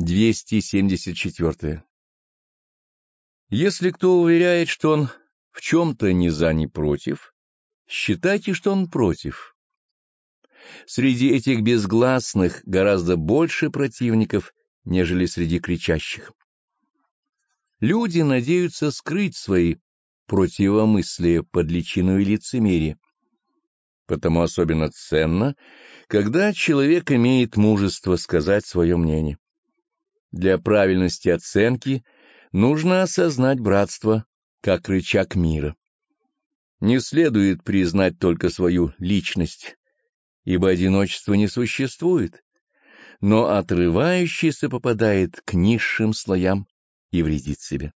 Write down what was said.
274. Если кто уверяет, что он в чем-то ни за, ни против, считайте, что он против. Среди этих безгласных гораздо больше противников, нежели среди кричащих. Люди надеются скрыть свои противомыслия под личиной лицемерия. Потому особенно ценно, когда человек имеет мужество сказать свое мнение. Для правильности оценки нужно осознать братство как рычаг мира. Не следует признать только свою личность, ибо одиночество не существует, но отрывающийся попадает к низшим слоям и вредит себе.